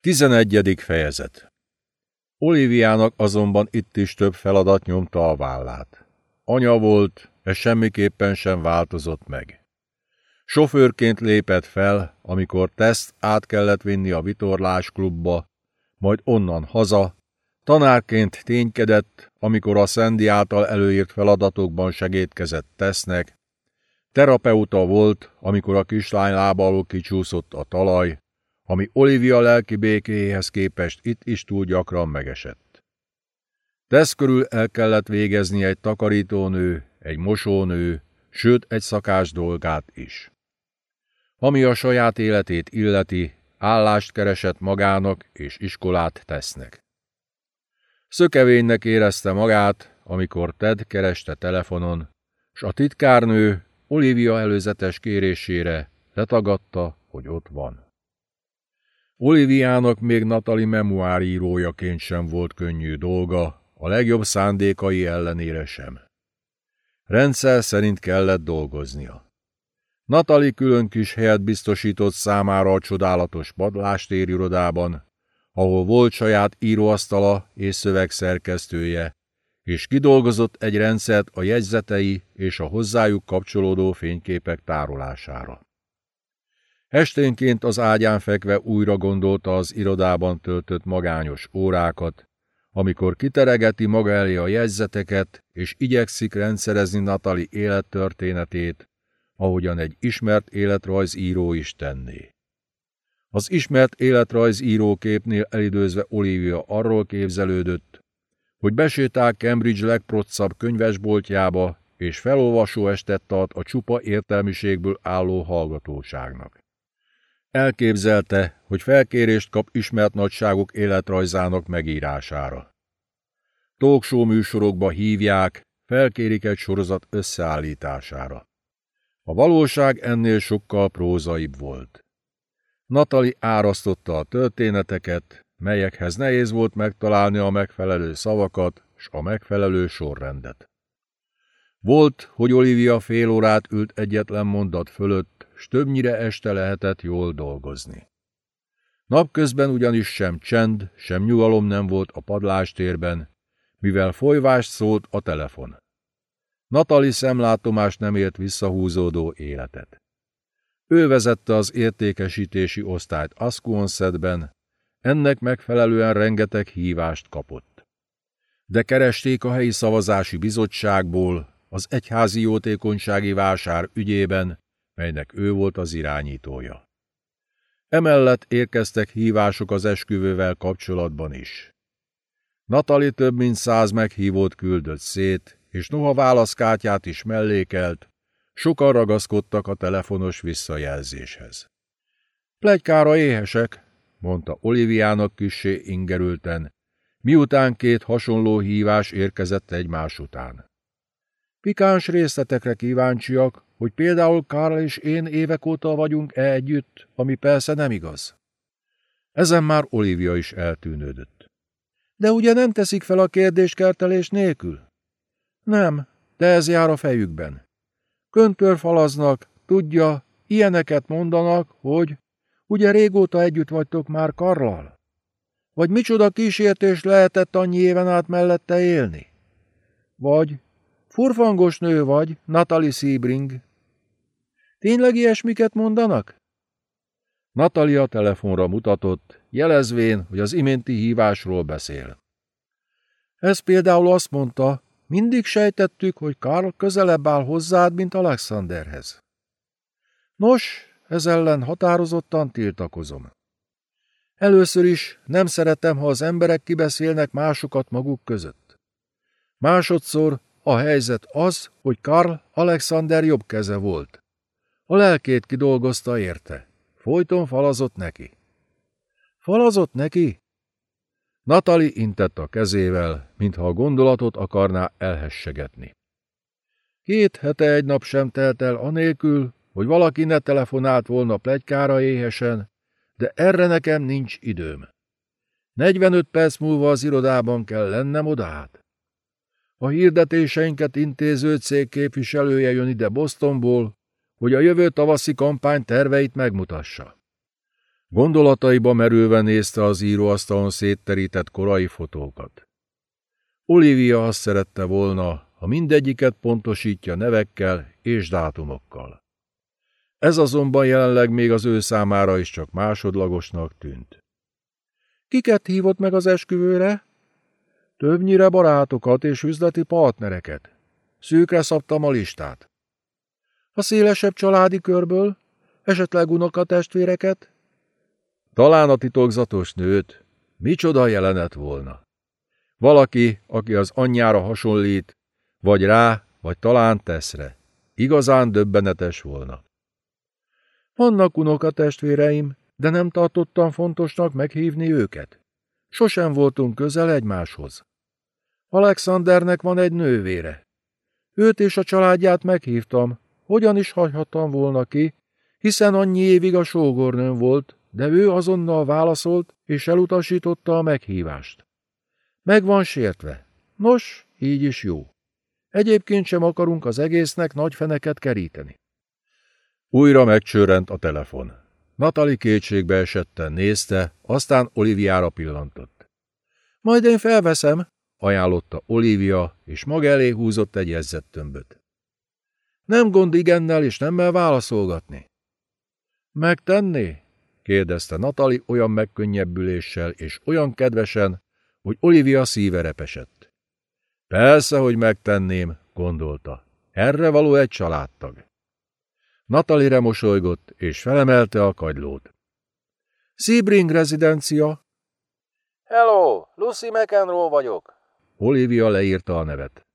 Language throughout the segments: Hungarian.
Tizenegyedik fejezet Oliviának azonban itt is több feladat nyomta a vállát. Anya volt, ez semmiképpen sem változott meg. Sofőrként lépett fel, amikor teszt át kellett vinni a vitorlás klubba, majd onnan haza, tanárként ténykedett, amikor a Szendi által előírt feladatokban segítkezett tesznek, terapeuta volt, amikor a kislány lába alól kicsúszott a talaj, ami Olivia lelki békéhez képest itt is túl gyakran megesett. Tesz körül el kellett végezni egy takarítónő, egy mosónő, sőt egy szakás dolgát is. Ami a saját életét illeti, állást keresett magának és iskolát tesznek. Szökevénynek érezte magát, amikor Ted kereste telefonon, s a titkárnő Olivia előzetes kérésére letagadta, hogy ott van. Oliviának még Natali memoárírójaként sem volt könnyű dolga, a legjobb szándékai ellenére sem. Rendszer szerint kellett dolgoznia. Natali külön kis helyet biztosított számára a csodálatos padlástérirodában, ahol volt saját íróasztala és szövegszerkesztője, és kidolgozott egy rendszert a jegyzetei és a hozzájuk kapcsolódó fényképek tárolására. Esténként az ágyán fekve újra gondolta az irodában töltött magányos órákat, amikor kiteregeti maga elé a jegyzeteket, és igyekszik rendszerezni Natali élettörténetét, ahogyan egy ismert életrajzíró is tenné. Az ismert életrajzíró képnél elidőzve Olivia arról képzelődött, hogy besétál Cambridge legprocabb könyvesboltjába, és felolvasó estet tart a csupa értelmiségből álló hallgatóságnak. Elképzelte, hogy felkérést kap ismert nagyságok életrajzának megírására. Talkshow műsorokba hívják, felkérik egy sorozat összeállítására. A valóság ennél sokkal prózaibb volt. Natali árasztotta a történeteket, melyekhez nehéz volt megtalálni a megfelelő szavakat s a megfelelő sorrendet. Volt, hogy Olivia fél órát ült egyetlen mondat fölött, s többnyire este lehetett jól dolgozni. Napközben ugyanis sem csend, sem nyugalom nem volt a padlástérben, mivel folyvást szólt a telefon. Natali szemlátomás nem élt visszahúzódó életet. Ő vezette az értékesítési osztályt Asquonsetben, ennek megfelelően rengeteg hívást kapott. De keresték a helyi szavazási bizottságból, az egyházi jótékonysági vásár ügyében, melynek ő volt az irányítója. Emellett érkeztek hívások az esküvővel kapcsolatban is. Natali több mint száz meghívót küldött szét, és noha válaszkátját is mellékelt, sokan ragaszkodtak a telefonos visszajelzéshez. Plegykára éhesek, mondta Oliviának kissé ingerülten, miután két hasonló hívás érkezett egymás után. Pikáns részletekre kíváncsiak, hogy például Karl és én évek óta vagyunk-e együtt, ami persze nem igaz. Ezen már Olivia is eltűnődött. De ugye nem teszik fel a kérdést kertelés nélkül? Nem, de ez jár a fejükben. Köntörfalaznak, tudja, ilyeneket mondanak, hogy ugye régóta együtt vagytok már Karlal? Vagy micsoda kísértés lehetett annyi éven át mellette élni? Vagy furfangos nő vagy, Natalie Sebring, Tényleg ilyesmiket mondanak? Natalia telefonra mutatott, jelezvén, hogy az iménti hívásról beszél. Ez például azt mondta, mindig sejtettük, hogy Karl közelebb áll hozzád, mint Alexanderhez. Nos, ez ellen határozottan tiltakozom. Először is nem szeretem, ha az emberek kibeszélnek másokat maguk között. Másodszor a helyzet az, hogy Karl Alexander jobb keze volt. A lelkét kidolgozta érte. Folyton falazott neki. Falazott neki? Natali intett a kezével, mintha a gondolatot akarná elhessegetni. Két hete egy nap sem telt el anélkül, hogy valaki ne telefonált volna plegykára éhesen, de erre nekem nincs időm. 45 perc múlva az irodában kell lennem odát. A hirdetéseinket intéző cég képviselője jön ide Bostonból, hogy a jövő tavaszi kampány terveit megmutassa. Gondolataiba merülve nézte az íróasztalon szétterített korai fotókat. Olivia azt szerette volna, ha mindegyiket pontosítja nevekkel és dátumokkal. Ez azonban jelenleg még az ő számára is csak másodlagosnak tűnt. Kiket hívott meg az esküvőre? Többnyire barátokat és üzleti partnereket. Szűkre szabtam a listát. A szélesebb családi körből? Esetleg unokatestvéreket? Talán a titokzatos nőt. Micsoda jelenet volna. Valaki, aki az anyjára hasonlít, vagy rá, vagy talán teszre. Igazán döbbenetes volna. Vannak unokatestvéreim, de nem tartottam fontosnak meghívni őket. Sosem voltunk közel egymáshoz. Alexandernek van egy nővére. Őt és a családját meghívtam, hogyan is hagyhattam volna ki, hiszen annyi évig a sógornőm volt, de ő azonnal válaszolt, és elutasította a meghívást. Meg van sértve. Nos, így is jó. Egyébként sem akarunk az egésznek nagy feneket keríteni. Újra megcsörrent a telefon. Natali kétségbe esetten nézte, aztán Oliviára pillantott. Majd én felveszem, ajánlotta Olivia, és maga elé húzott egy jegyzettömböt. Nem gond igennel és nemmel válaszolgatni. Megtenné? kérdezte Natali olyan megkönnyebbüléssel és olyan kedvesen, hogy Olivia szíve repesett. Persze, hogy megtenném, gondolta. Erre való egy családtag. Natalire mosolygott, és felemelte a kagylót. Sebring rezidencia. Hello, Lucy McEnroe vagyok. Olivia leírta a nevet.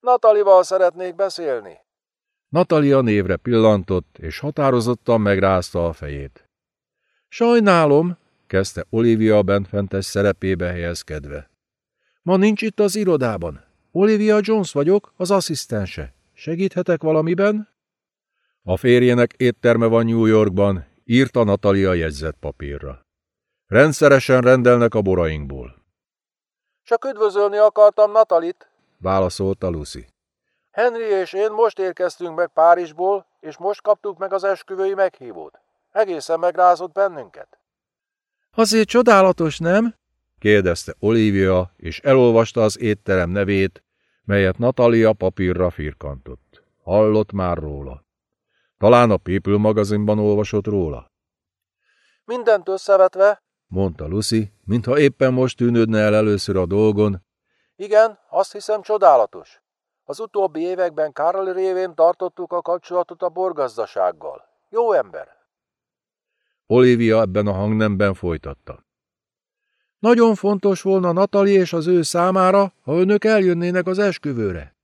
Natalival szeretnék beszélni. Natalia névre pillantott, és határozottan megrázta a fejét. Sajnálom, kezdte Olivia benfentes szerepébe helyezkedve. Ma nincs itt az irodában. Olivia Jones vagyok, az asszisztense. Segíthetek valamiben? A férjének étterme van New Yorkban, írta Natalia jegyzett papírra. Rendszeresen rendelnek a borainkból. Csak üdvözölni akartam Natalit, válaszolta Lucy. Henry és én most érkeztünk meg Párizsból, és most kaptuk meg az esküvői meghívót. Egészen megrázott bennünket. Azért csodálatos, nem? kérdezte Olivia, és elolvasta az étterem nevét, melyet Natalia papírra firkantott. Hallott már róla. Talán a People magazinban olvasott róla. Mindent összevetve, mondta Lucy, mintha éppen most tűnődne el először a dolgon. Igen, azt hiszem csodálatos. Az utóbbi években Karl révén tartottuk a kapcsolatot a borgazdasággal. Jó ember. Olivia ebben a hangnemben folytatta. Nagyon fontos volna Natali és az ő számára, ha önök eljönnének az esküvőre.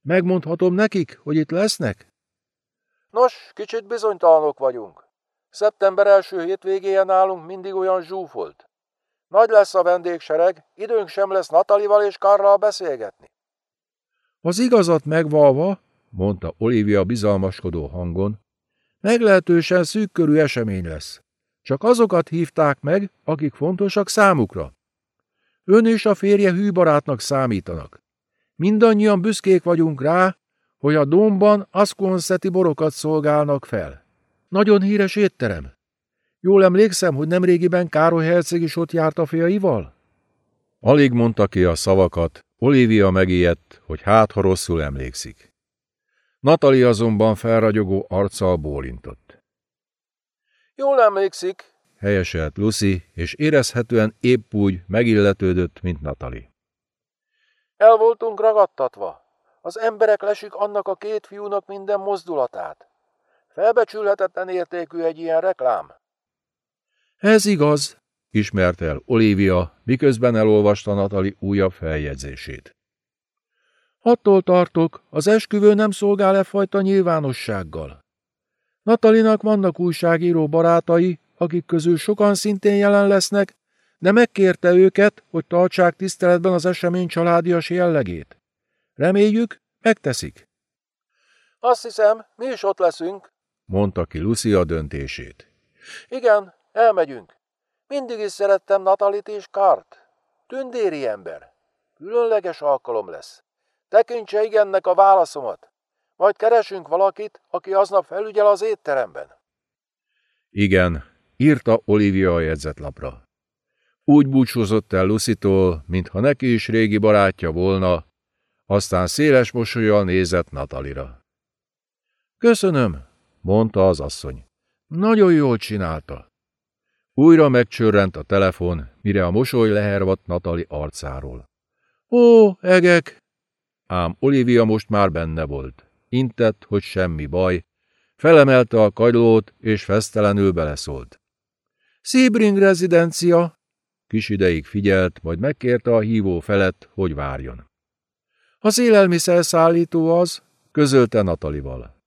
Megmondhatom nekik, hogy itt lesznek? Nos, kicsit bizonytalanok vagyunk. Szeptember első hétvégéje nálunk mindig olyan zsúfolt. Nagy lesz a vendégsereg, időnk sem lesz Natalival és Karral beszélgetni. Az igazat megvalva, mondta Olivia bizalmaskodó hangon, meglehetősen szűkkörű esemény lesz. Csak azokat hívták meg, akik fontosak számukra. Ön és a férje hűbarátnak számítanak. Mindannyian büszkék vagyunk rá, hogy a domban aszkonszeti borokat szolgálnak fel. Nagyon híres étterem. Jól emlékszem, hogy nemrégiben Károly herceg is ott járt a fiaival? Alig mondta ki a szavakat, Olivia megijedt, hogy hát, ha rosszul emlékszik. Natali azonban felragyogó arccal bólintott. Jól emlékszik, helyeselt Lucy, és érezhetően épp úgy megilletődött, mint Natali. El voltunk ragadtatva. Az emberek lesik annak a két fiúnak minden mozdulatát. Felbecsülhetetlen értékű egy ilyen reklám. Ez igaz, ismerte el Olivia, miközben elolvasta Natali újabb feljegyzését. Attól tartok, az esküvő nem szolgál e fajta nyilvánossággal. Natalinak vannak újságíró barátai, akik közül sokan szintén jelen lesznek, de megkérte őket, hogy tartsák tiszteletben az esemény családias jellegét. Reméljük, megteszik. Azt hiszem, mi is ott leszünk, mondta ki Lucy a döntését. Igen, elmegyünk. Mindig is szerettem Natalit és Kart. Tündéri ember. Különleges alkalom lesz. Tekintse igennek a válaszomat. Majd keresünk valakit, aki aznap felügyel az étteremben. Igen, írta Olivia a jegyzetlapra. Úgy búcsúzott el Lucitól, mintha neki is régi barátja volna, aztán széles mosolyal nézett Natalira. Köszönöm, mondta az asszony. Nagyon jól csinálta. Újra megcsörrent a telefon, mire a mosoly lehervadt Natali arcáról. Ó, egek! Ám Olivia most már benne volt. Intett, hogy semmi baj. Felemelte a kagylót, és fesztelenül beleszólt. Sebring rezidencia! Kis ideig figyelt, majd megkérte a hívó felett, hogy várjon. Az élelmiszerszállító az, közölte Natalival.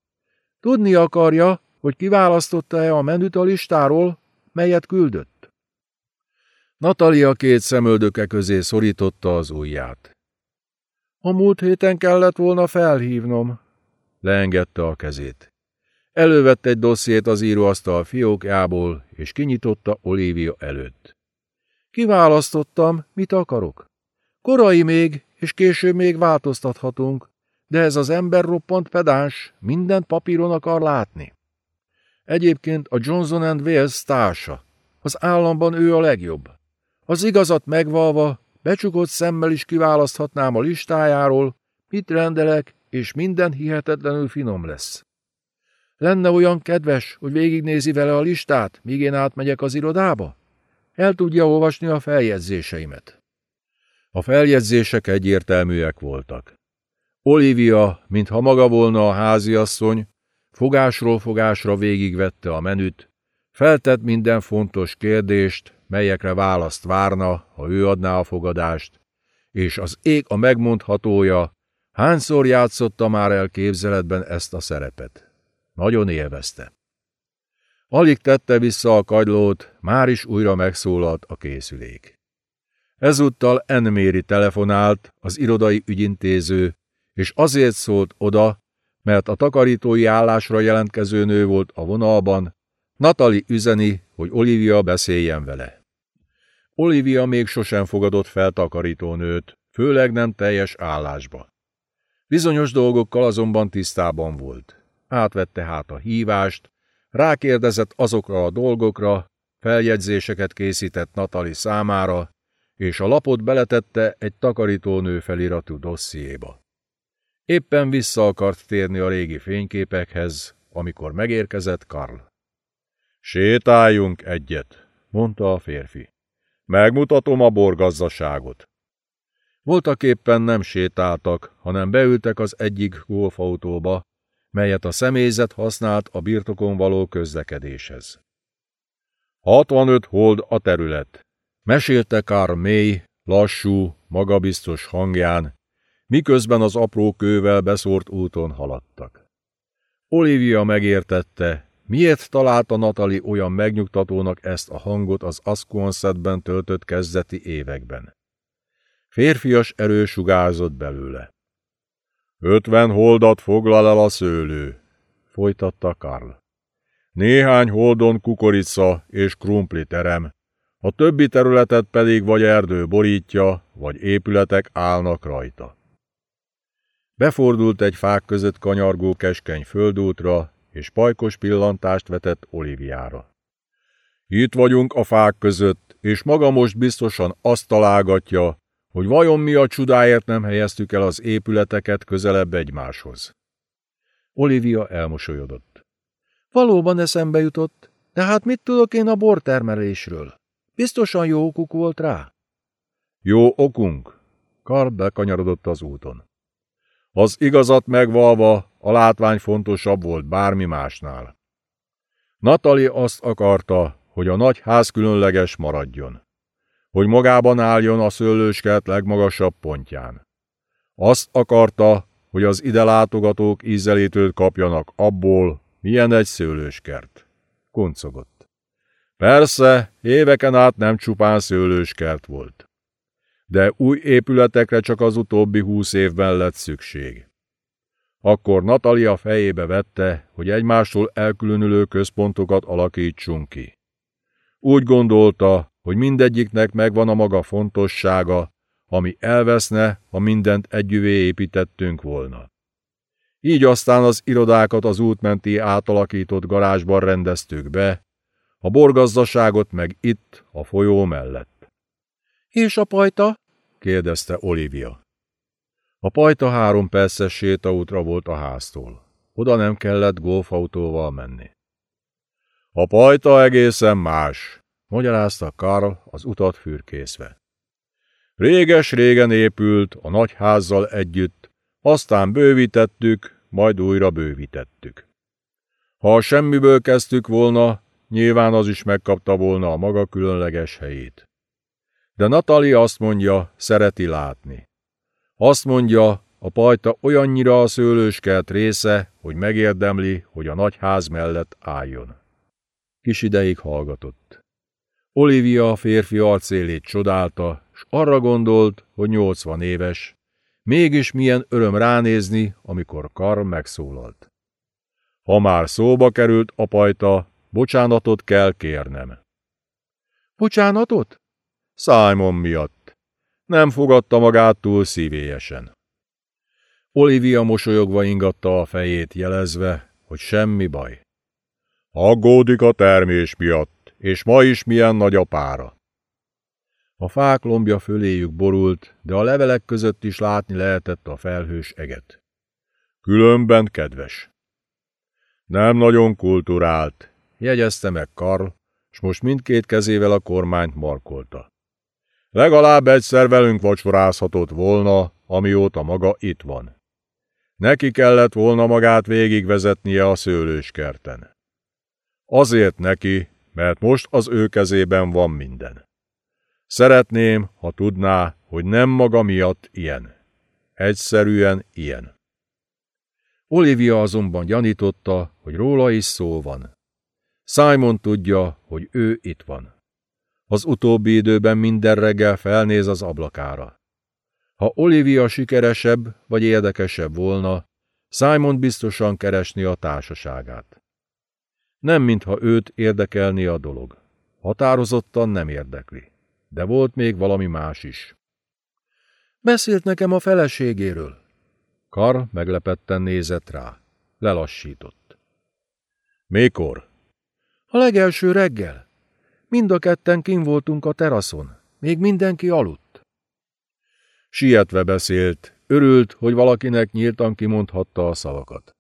Tudni akarja, hogy kiválasztotta-e a menüt a listáról, melyet küldött? Natalia két szemöldöke közé szorította az ujját. A múlt héten kellett volna felhívnom. Leengedte a kezét. Elővette egy dossziét az íróasztal fiókjából, és kinyitotta Olivia előtt. Kiválasztottam, mit akarok. Korai még, és később még változtathatunk, de ez az ember roppant pedáns, mindent papíron akar látni. Egyébként a Johnson Wales társa. Az államban ő a legjobb. Az igazat megvalva, becsukott szemmel is kiválaszthatnám a listájáról, mit rendelek, és minden hihetetlenül finom lesz. Lenne olyan kedves, hogy végignézi vele a listát, míg én átmegyek az irodába? El tudja olvasni a feljegyzéseimet. A feljegyzések egyértelműek voltak. Olivia, mintha maga volna a háziasszony, fogásról fogásra végigvette a menüt, feltett minden fontos kérdést, melyekre választ várna, ha ő adná a fogadást, és az ég a megmondhatója, hányszor játszotta már el képzeletben ezt a szerepet. Nagyon élvezte. Alig tette vissza a kagylót, már is újra megszólalt a készülék. Ezúttal Enméri telefonált, az irodai ügyintéző, és azért szólt oda, mert a takarítói állásra jelentkező nő volt a vonalban, Natali üzeni, hogy Olivia beszéljen vele. Olivia még sosem fogadott fel takarítónőt, főleg nem teljes állásba. Bizonyos dolgokkal azonban tisztában volt. Átvette hát a hívást, rákérdezett azokra a dolgokra, feljegyzéseket készített Natali számára, és a lapot beletette egy takarítónő feliratú dossziéba. Éppen vissza akart térni a régi fényképekhez, amikor megérkezett Karl. Sétáljunk egyet, mondta a férfi. Megmutatom a borgazdaságot. Voltak éppen nem sétáltak, hanem beültek az egyik golfautóba, melyet a személyzet használt a birtokon való közlekedéshez. 65 hold a terület. Mesélte Karl mély, lassú, magabiztos hangján, miközben az apró kővel beszórt úton haladtak. Olivia megértette, miért találta Natali olyan megnyugtatónak ezt a hangot az Asquansetben töltött kezdeti években. Férfias erő sugárzott belőle. Ötven holdat foglal el a szőlő, folytatta Karl. Néhány holdon kukorica és krumpli terem, a többi területet pedig vagy erdő borítja, vagy épületek állnak rajta. Befordult egy fák között kanyargó keskeny földútra, és pajkos pillantást vetett Oliviára. Itt vagyunk a fák között, és maga most biztosan azt találgatja, hogy vajon mi a csodáért nem helyeztük el az épületeket közelebb egymáshoz. Olivia elmosolyodott. Valóban eszembe jutott, de hát mit tudok én a bortermelésről? Biztosan jó okuk volt rá. Jó okunk. Karl bekanyarodott az úton. Az igazat megvalva, a látvány fontosabb volt bármi másnál. Natali azt akarta, hogy a nagy ház különleges maradjon. Hogy magában álljon a szőlőskert legmagasabb pontján. Azt akarta, hogy az ide látogatók ízelítőt kapjanak abból, milyen egy szőlőskert. Kuncogott. Persze, éveken át nem csupán szőlőskert volt de új épületekre csak az utóbbi húsz évben lett szükség. Akkor Natalia fejébe vette, hogy egymástól elkülönülő központokat alakítsunk ki. Úgy gondolta, hogy mindegyiknek megvan a maga fontossága, ami elveszne, ha mindent együvé építettünk volna. Így aztán az irodákat az útmenti átalakított garázsban rendeztük be, a borgazdaságot meg itt, a folyó mellett. És a pajta? Kérdezte Olivia. A pajta három perces sétaútra volt a háztól. Oda nem kellett golfautóval menni. A pajta egészen más, magyarázta Karl az utat fürkészve. Réges-régen épült a nagy házzal együtt, aztán bővítettük, majd újra bővítettük. Ha semmiből kezdtük volna, nyilván az is megkapta volna a maga különleges helyét. De Natali azt mondja, szereti látni. Azt mondja, a pajta olyannyira a szőlőskert része, hogy megérdemli, hogy a nagy ház mellett álljon. Kis ideig hallgatott. Olivia a férfi arcélét csodálta, s arra gondolt, hogy nyolcvan éves. Mégis milyen öröm ránézni, amikor Kar megszólalt. Ha már szóba került a pajta, bocsánatot kell kérnem. Bocsánatot? Simon miatt. Nem fogadta magát túl szívélyesen. Olivia mosolyogva ingatta a fejét jelezve, hogy semmi baj. Aggódik a termés miatt, és ma is milyen nagy a pára. A fák lombja föléjük borult, de a levelek között is látni lehetett a felhős eget. Különben kedves. Nem nagyon kulturált, jegyezte meg Karl, s most mindkét kezével a kormányt markolta. Legalább egyszer velünk vacsorázhatott volna, amióta maga itt van. Neki kellett volna magát végigvezetnie a szőlőskerten. Azért neki, mert most az ő kezében van minden. Szeretném, ha tudná, hogy nem maga miatt ilyen. Egyszerűen ilyen. Olivia azonban gyanította, hogy róla is szó van. Simon tudja, hogy ő itt van. Az utóbbi időben minden reggel felnéz az ablakára. Ha Olivia sikeresebb vagy érdekesebb volna, Simon biztosan keresni a társaságát. Nem mintha őt érdekelni a dolog. Határozottan nem érdekli. De volt még valami más is. Beszélt nekem a feleségéről. Kar meglepetten nézett rá. Lelassított. Mikor? A legelső reggel. Mind a ketten kin voltunk a teraszon. Még mindenki aludt. Sietve beszélt, örült, hogy valakinek nyíltan kimondhatta a szavakat.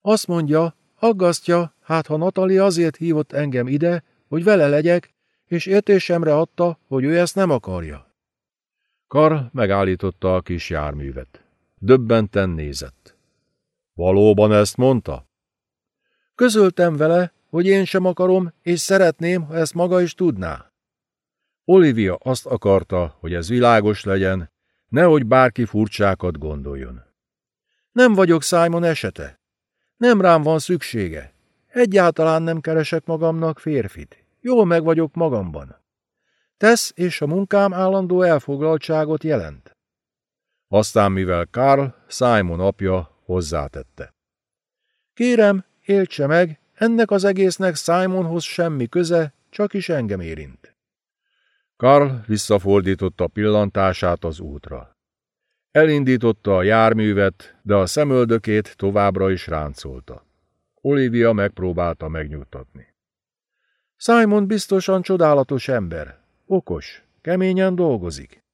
Azt mondja, aggasztja, hát ha Natali azért hívott engem ide, hogy vele legyek, és értésemre adta, hogy ő ezt nem akarja. Kar megállította a kis járművet. Döbbenten nézett. Valóban ezt mondta? Közöltem vele, hogy én sem akarom, és szeretném, ha ezt maga is tudná. Olivia azt akarta, hogy ez világos legyen, nehogy bárki furcsákat gondoljon. Nem vagyok Simon esete. Nem rám van szüksége. Egyáltalán nem keresek magamnak férfit. Jól meg vagyok magamban. Tesz és a munkám állandó elfoglaltságot jelent. Aztán, mivel Karl, Simon apja, hozzátette. Kérem, éltse meg, ennek az egésznek Simonhoz semmi köze, csak is engem érint. Karl visszafordította pillantását az útra. Elindította a járművet, de a szemöldökét továbbra is ráncolta. Olivia megpróbálta megnyugtatni. Simon biztosan csodálatos ember. Okos, keményen dolgozik.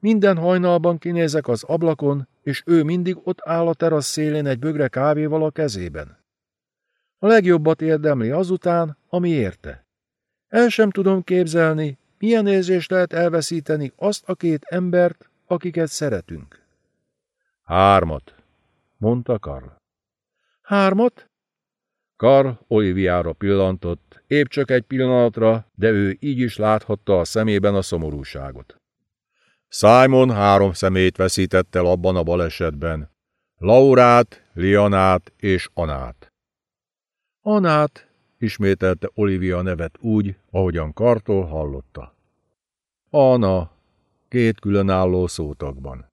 Minden hajnalban kinézek az ablakon, és ő mindig ott áll a terasz szélén egy bögre kávéval a kezében. A legjobbat érdemli azután, ami érte. El sem tudom képzelni, milyen érzés lehet elveszíteni azt a két embert, akiket szeretünk. Hármat, mondta Karl. Hármat? Karl Oliviára pillantott, épp csak egy pillanatra, de ő így is láthatta a szemében a szomorúságot. Simon három szemét veszített el abban a balesetben. Laurát, Lianát és Anát. Anát, ismételte Olivia nevet úgy, ahogyan Kartól hallotta. Anna, két különálló szótagban.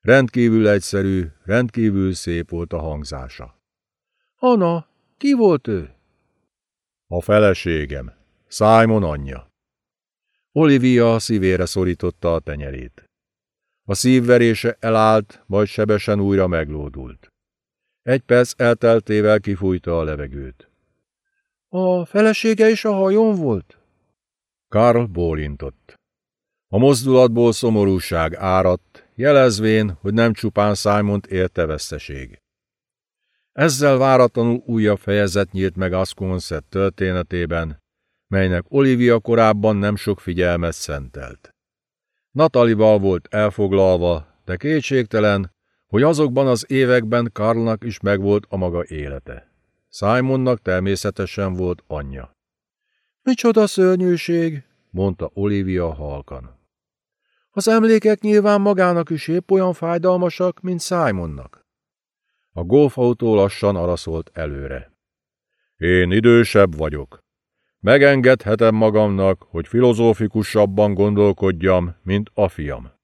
Rendkívül egyszerű, rendkívül szép volt a hangzása. Anna, ki volt ő? A feleségem, Simon anyja. Olivia szívére szorította a tenyerét. A szívverése elállt, majd sebesen újra meglódult. Egy perc elteltével kifújta a levegőt. A felesége is a hajón volt? Karl bólintott. A mozdulatból szomorúság áradt, jelezvén, hogy nem csupán Simont érte veszteség. Ezzel váratlanul újabb fejezet nyílt meg Asconset történetében, melynek Olivia korábban nem sok figyelmet szentelt. Natalival volt elfoglalva, de kétségtelen, hogy azokban az években Karlnak is megvolt a maga élete. Simonnak természetesen volt anyja. Micsoda szörnyűség, mondta Olivia halkan. Az emlékek nyilván magának is épp olyan fájdalmasak, mint Simonnak. A golfautó lassan araszolt előre. Én idősebb vagyok. Megengedhetem magamnak, hogy filozófikusabban gondolkodjam, mint a fiam.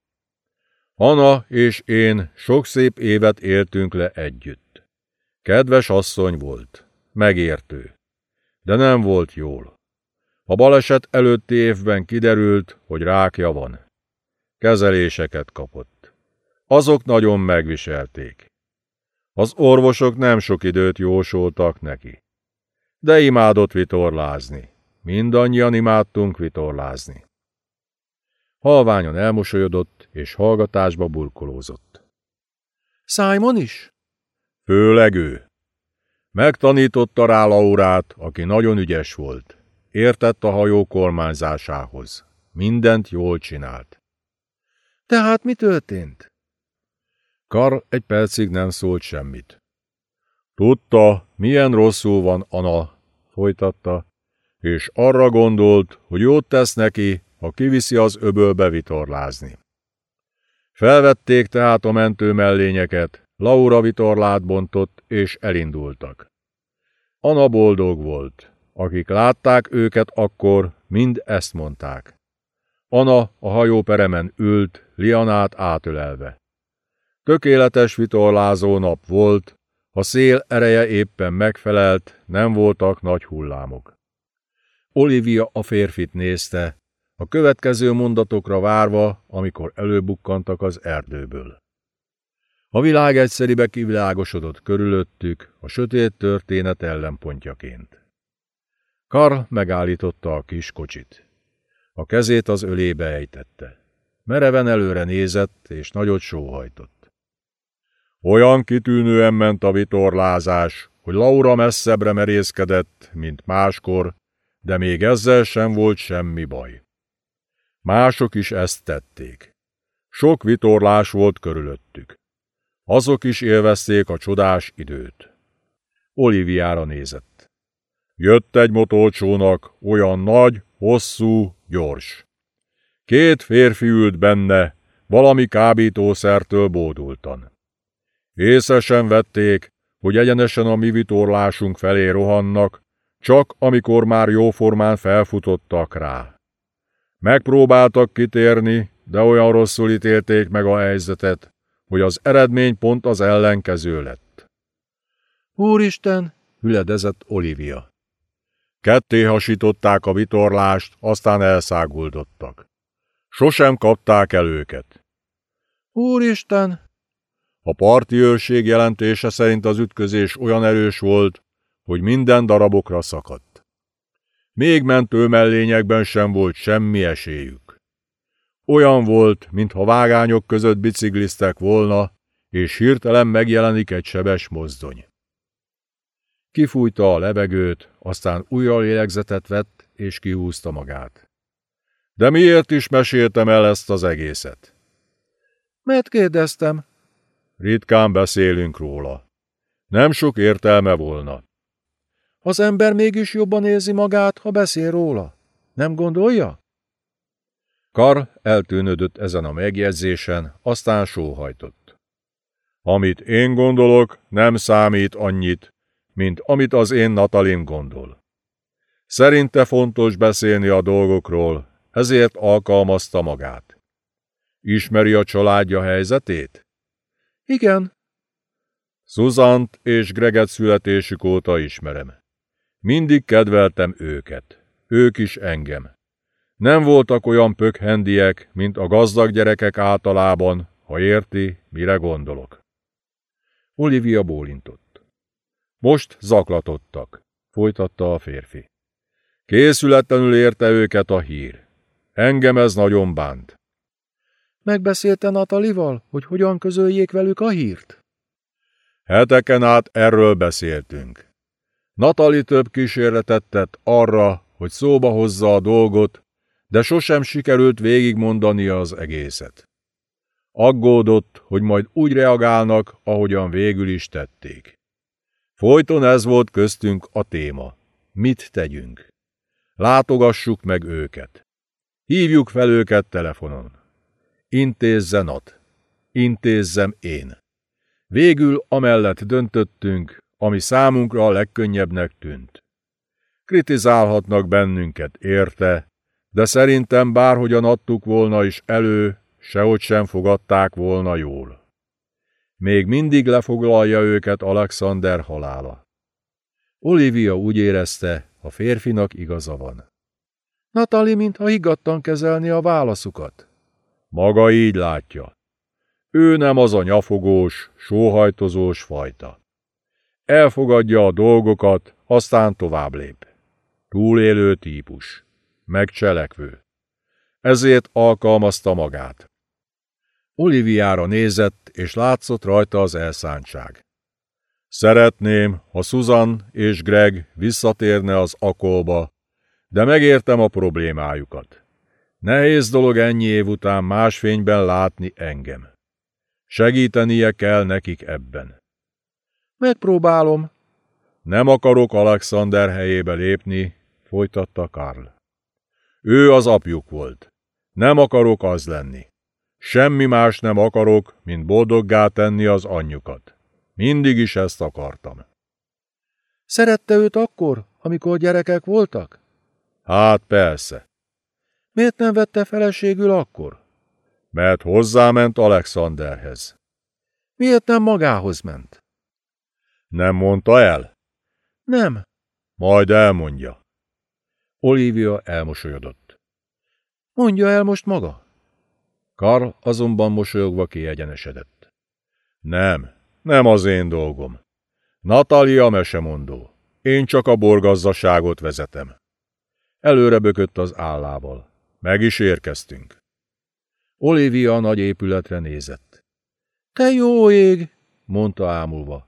Anna és én sok szép évet éltünk le együtt. Kedves asszony volt, megértő, de nem volt jól. A baleset előtti évben kiderült, hogy rákja van. Kezeléseket kapott. Azok nagyon megviselték. Az orvosok nem sok időt jósoltak neki. De imádott vitorlázni. Mindannyian imádtunk vitorlázni. Halványon elmosolyodott, és hallgatásba burkolózott. Simon is? Főleg ő. Megtanította rá Laurát, aki nagyon ügyes volt. Értett a hajó kormányzásához. Mindent jól csinált. Tehát mi történt? Kar egy percig nem szólt semmit. Tudta, milyen rosszul van Ana, folytatta, és arra gondolt, hogy jót tesz neki, ha kiviszi az öbölbe vitorlázni. Felvették tehát a mentő mellényeket, Laura vitorlát bontott, és elindultak. Ana boldog volt. Akik látták őket akkor, mind ezt mondták. Ana a hajóperemen ült, Lianát átölelve. Tökéletes vitorlázó nap volt, a szél ereje éppen megfelelt, nem voltak nagy hullámok. Olivia a férfit nézte, a következő mondatokra várva, amikor előbukkantak az erdőből. A világ egyszeribe kivilágosodott körülöttük, a sötét történet ellenpontjaként. Karl megállította a kis kocsit. A kezét az ölébe ejtette. Mereven előre nézett, és nagyot sóhajtott. Olyan kitűnően ment a vitorlázás, hogy Laura messzebbre merészkedett, mint máskor, de még ezzel sem volt semmi baj. Mások is ezt tették. Sok vitorlás volt körülöttük. Azok is élvezték a csodás időt. Oliviára nézett. Jött egy motorcsónak, olyan nagy, hosszú, gyors. Két férfi ült benne, valami kábítószertől bódultan. Észre sem vették, hogy egyenesen a mi vitorlásunk felé rohannak, csak amikor már jóformán felfutottak rá. Megpróbáltak kitérni, de olyan rosszul ítélték meg a helyzetet, hogy az eredmény pont az ellenkező lett. Úristen, hüledezett Olivia. Ketté hasították a vitorlást, aztán elszáguldottak. Sosem kapták el őket. Úristen! A parti őrség jelentése szerint az ütközés olyan erős volt, hogy minden darabokra szakadt. Még mentő mellényekben sem volt semmi esélyük. Olyan volt, mintha vágányok között bicikliztek volna, és hirtelen megjelenik egy sebes mozdony. Kifújta a levegőt, aztán újra lélegzetet vett, és kihúzta magát. De miért is meséltem el ezt az egészet? Mert kérdeztem. Ritkán beszélünk róla. Nem sok értelme volna. Az ember mégis jobban érzi magát, ha beszél róla. Nem gondolja? Kar eltűnődött ezen a megjegyzésen, aztán sóhajtott. Amit én gondolok, nem számít annyit, mint amit az én Natalim gondol. Szerinte fontos beszélni a dolgokról, ezért alkalmazta magát. Ismeri a családja helyzetét? Igen. Szuzant és Greget születésük óta ismerem. Mindig kedveltem őket, ők is engem. Nem voltak olyan pökhendiek, mint a gazdag gyerekek általában, ha érti, mire gondolok. Olivia bólintott. Most zaklatottak. folytatta a férfi. Készületlenül érte őket a hír. Engem ez nagyon bánt. Megbeszélte Natalival, hogy hogyan közöljék velük a hírt? Heteken át erről beszéltünk. Natali több kísérletet tett arra, hogy szóba hozza a dolgot, de sosem sikerült végigmondani az egészet. Aggódott, hogy majd úgy reagálnak, ahogyan végül is tették. Folyton ez volt köztünk a téma. Mit tegyünk? Látogassuk meg őket. Hívjuk fel őket telefonon. Intézze Nat. Intézzem én. Végül amellett döntöttünk, ami számunkra a legkönnyebbnek tűnt. Kritizálhatnak bennünket, érte, de szerintem bárhogyan adtuk volna is elő, sehogy sem fogadták volna jól. Még mindig lefoglalja őket Alexander halála. Olivia úgy érezte, a férfinak igaza van. Natali mintha higgadtan kezelni a válaszukat. Maga így látja. Ő nem az a nyafogós, sóhajtozós fajta. Elfogadja a dolgokat, aztán tovább lép. Túlélő típus. Megcselekvő. Ezért alkalmazta magát. Oliviára nézett, és látszott rajta az elszántság. Szeretném, ha Susan és Greg visszatérne az akolba, de megértem a problémájukat. Nehéz dolog ennyi év után más fényben látni engem. Segítenie kell nekik ebben. Megpróbálom. Nem akarok Alexander helyébe lépni, folytatta Karl. Ő az apjuk volt. Nem akarok az lenni. Semmi más nem akarok, mint boldoggá tenni az anyjukat. Mindig is ezt akartam. Szerette őt akkor, amikor gyerekek voltak? Hát persze. Miért nem vette feleségül akkor? Mert hozzáment Alexanderhez. Miért nem magához ment? Nem mondta el? Nem. Majd elmondja. Olivia elmosolyodott. Mondja el most maga. Karl azonban mosolyogva kiegyenesedett. Nem, nem az én dolgom. Natalia mesemondó. Én csak a borgazdaságot vezetem. Előre bökött az állával. Meg is érkeztünk. Olivia a nagy épületre nézett. Te jó ég, mondta ámulva.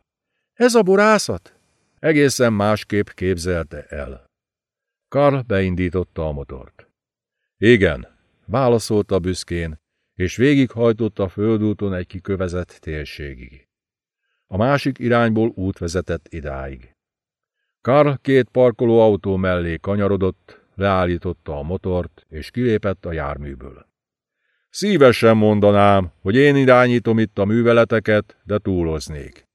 Ez a borászat? Egészen másképp képzelte el. Karl beindította a motort. Igen, válaszolta büszkén, és végighajtott a földúton egy kikövezett térségig. A másik irányból út vezetett idáig. Karl két parkoló autó mellé kanyarodott, leállította a motort, és kilépett a járműből. Szívesen mondanám, hogy én irányítom itt a műveleteket, de túloznék.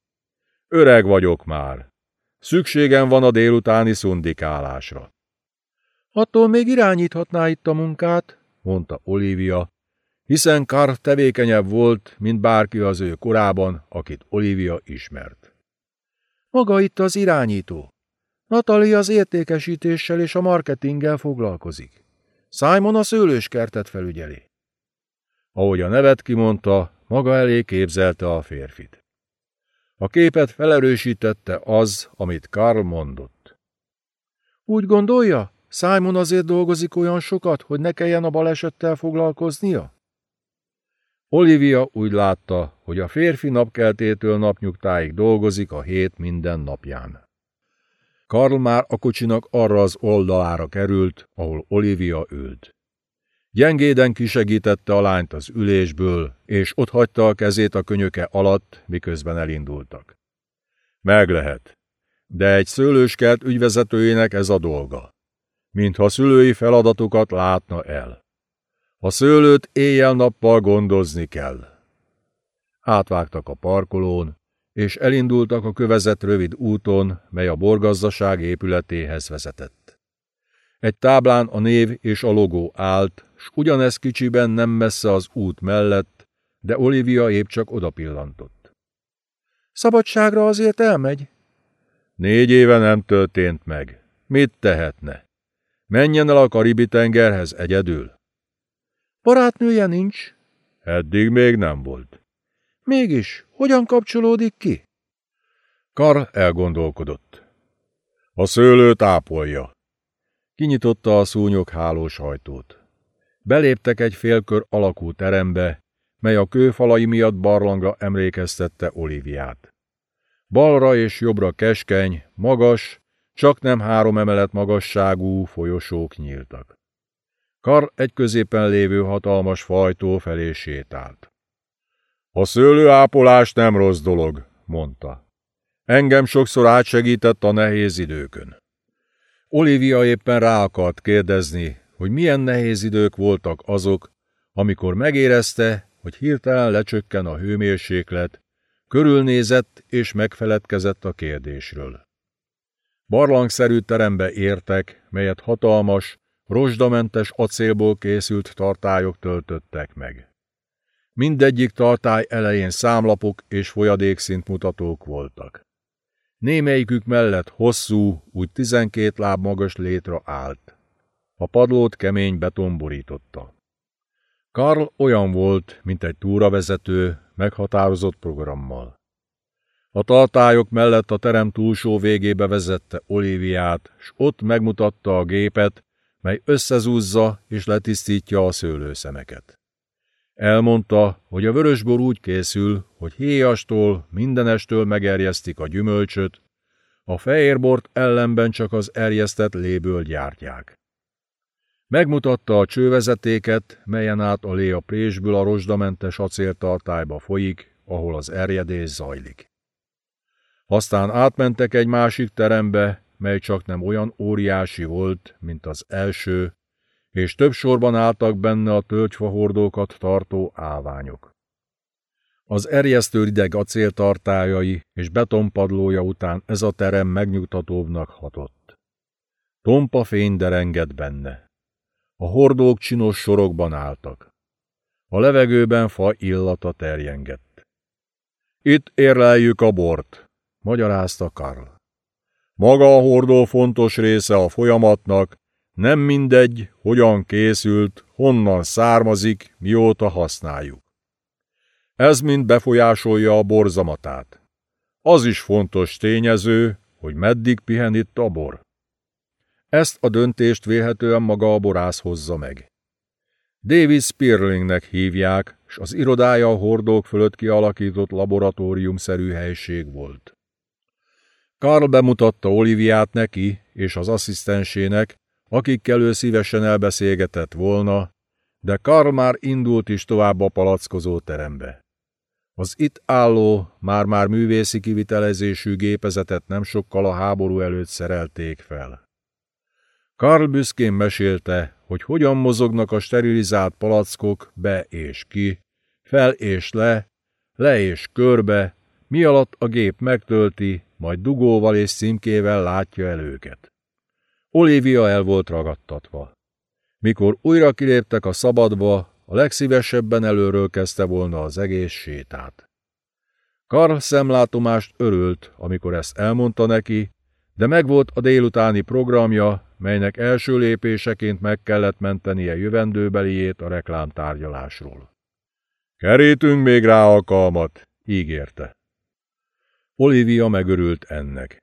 Öreg vagyok már. Szükségem van a délutáni szundikálásra. Attól még irányíthatná itt a munkát, mondta Olivia, hiszen Karl tevékenyebb volt, mint bárki az ő korában, akit Olivia ismert. Maga itt az irányító. Natalie az értékesítéssel és a marketinggel foglalkozik. Simon a szőlőskertet felügyeli. Ahogy a nevet kimondta, maga elé képzelte a férfit. A képet felerősítette az, amit Karl mondott. Úgy gondolja, Simon azért dolgozik olyan sokat, hogy ne kelljen a balesettel foglalkoznia? Olivia úgy látta, hogy a férfi napkeltétől napnyugtáig dolgozik a hét minden napján. Karl már a kocsinak arra az oldalára került, ahol Olivia ült. Gyengéden kisegítette a lányt az ülésből, és ott hagyta a kezét a könyöke alatt, miközben elindultak. Meg lehet, de egy szőlőskert ügyvezetőjének ez a dolga. Mintha szülői feladatokat látna el. A szőlőt éjjel-nappal gondozni kell. Átvágtak a parkolón, és elindultak a kövezett rövid úton, mely a borgazdaság épületéhez vezetett. Egy táblán a név és a logó állt, s ugyanez kicsiben nem messze az út mellett, de Olivia épp csak oda pillantott. Szabadságra azért elmegy? Négy éve nem történt meg. Mit tehetne? Menjen el a Karibi-tengerhez egyedül. Barátnője nincs? Eddig még nem volt. Mégis, hogyan kapcsolódik ki? Kar elgondolkodott. A szőlőt ápolja. Kinyitotta a szúnyog hálós ajtót. Beléptek egy félkör alakú terembe, mely a kőfalai miatt barlangra emlékeztette Oliviát. Balra és jobbra keskeny, magas, csak nem három emelet magasságú folyosók nyíltak. Kar egy középen lévő hatalmas fajtó felé sétált. A szőlőápolás nem rossz dolog, mondta. Engem sokszor átsegített a nehéz időkön. Olivia éppen rá akart kérdezni, hogy milyen nehéz idők voltak azok, amikor megérezte, hogy hirtelen lecsökken a hőmérséklet, körülnézett és megfeledkezett a kérdésről. Barlangszerű terembe értek, melyet hatalmas, rozsdamentes acélból készült tartályok töltöttek meg. Mindegyik tartály elején számlapok és folyadékszint mutatók voltak. Némelyikük mellett hosszú, úgy tizenkét láb magas létra állt. A padlót kemény beton borította. Karl olyan volt, mint egy túravezető, meghatározott programmal. A tartályok mellett a terem túlsó végébe vezette Oliviát, s ott megmutatta a gépet, mely összezúzza és letisztítja a szőlőszemeket. Elmondta, hogy a vörösbor úgy készül, hogy héjastól, mindenestől megerjesztik a gyümölcsöt, a fehérbort ellenben csak az erjesztett léből gyártják. Megmutatta a csővezetéket, melyen át a lé a présből a rozsdamentes acéltartályba folyik, ahol az erjedés zajlik. Aztán átmentek egy másik terembe, mely csak nem olyan óriási volt, mint az első, és több sorban álltak benne a tölgyfahordókat tartó állványok. Az erjesztő rideg acéltartályai és betonpadlója után ez a terem megnyugtatóbbnak hatott. Tompa fény derengett benne. A hordók csinos sorokban álltak. A levegőben fa illata terjengett. Itt érleljük a bort, magyarázta Karl. Maga a hordó fontos része a folyamatnak, nem mindegy, hogyan készült, honnan származik, mióta használjuk. Ez mind befolyásolja a borzamatát. Az is fontos tényező, hogy meddig pihen itt a bor. Ezt a döntést vélhetően maga a borász hozza meg. David Spirlingnek hívják, s az irodája a hordók fölött kialakított laboratóriumszerű helység volt. Karl bemutatta Oliviát neki és az asszisztensének, akikkel ő szívesen elbeszélgetett volna, de Karl már indult is tovább a palackozó terembe. Az itt álló, már-már művészi kivitelezésű gépezetet nem sokkal a háború előtt szerelték fel. Karl büszkén mesélte, hogy hogyan mozognak a sterilizált palackok be és ki, fel és le, le és körbe, mi alatt a gép megtölti, majd dugóval és címkével látja el őket. Olivia el volt ragadtatva. Mikor újra kiléptek a szabadba, a legszívesebben előről kezdte volna az egész sétát. Karl szemlátomást örült, amikor ezt elmondta neki, de megvolt a délutáni programja, melynek első lépéseként meg kellett mentenie jövendőbeliét a reklámtárgyalásról. Kerítünk még rá alkalmat, ígérte. Olivia megörült ennek.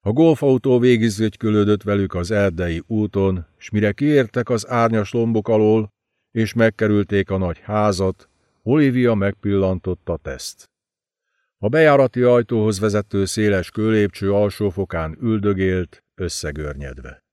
A golfautó végigzögykölődött velük az erdei úton, s mire kiértek az árnyas lombok alól, és megkerülték a nagy házat, Olivia megpillantotta teszt. A bejárati ajtóhoz vezető széles kőlépcső alsófokán üldögélt, összegörnyedve.